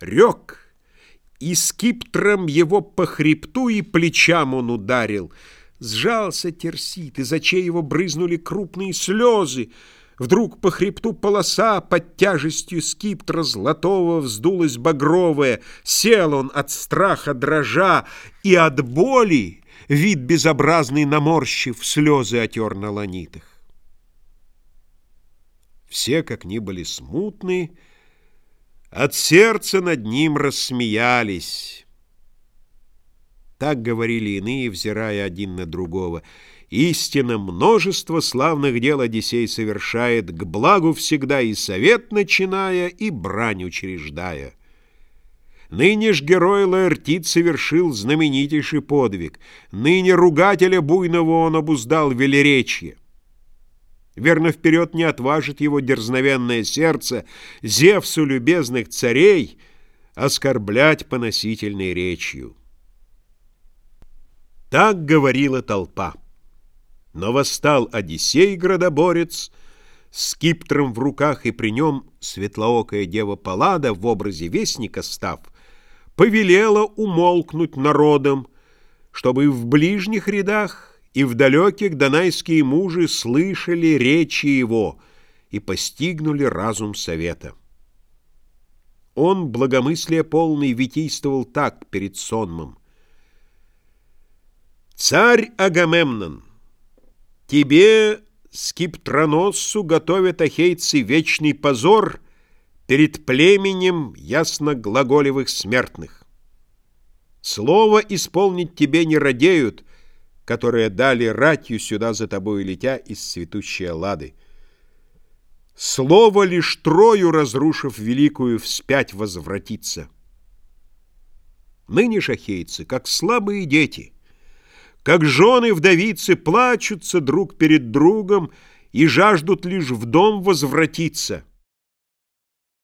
рек, и скиптром его по хребту и плечам он ударил. Сжался терсит, из очей его брызнули крупные слезы. Вдруг по хребту полоса под тяжестью скиптра золотого вздулась багровая. Сел он от страха дрожа и от боли, вид безобразный наморщив, слезы отер на ланитах. Все, как ни были смутны, от сердца над ним рассмеялись. Так говорили иные, взирая один на другого. Истинно множество славных дел Одиссей совершает, к благу всегда и совет начиная, и брань учреждая. Ныне ж герой Лаэртит совершил знаменитейший подвиг. Ныне ругателя буйного он обуздал велеречье. Верно, вперед не отважит его дерзновенное сердце Зевсу любезных царей оскорблять поносительной речью. Так говорила толпа. Но восстал Одиссей, градоборец, с киптром в руках, и при нем светлоокая дева Паллада в образе вестника став, повелела умолкнуть народом, чтобы в ближних рядах и в далеких донайские мужи слышали речи его и постигнули разум совета. Он, благомыслие полный, витийствовал так перед сонмом. «Царь Агамемнон, тебе, скиптроносцу, готовят ахейцы вечный позор перед племенем ясноглаголевых смертных. Слово исполнить тебе не радеют, которые дали ратью сюда за тобой летя из цветущей лады. Слово лишь трою, разрушив великую, вспять возвратится. Ныне шахейцы, как слабые дети, как жены вдовицы, плачутся друг перед другом и жаждут лишь в дом возвратиться.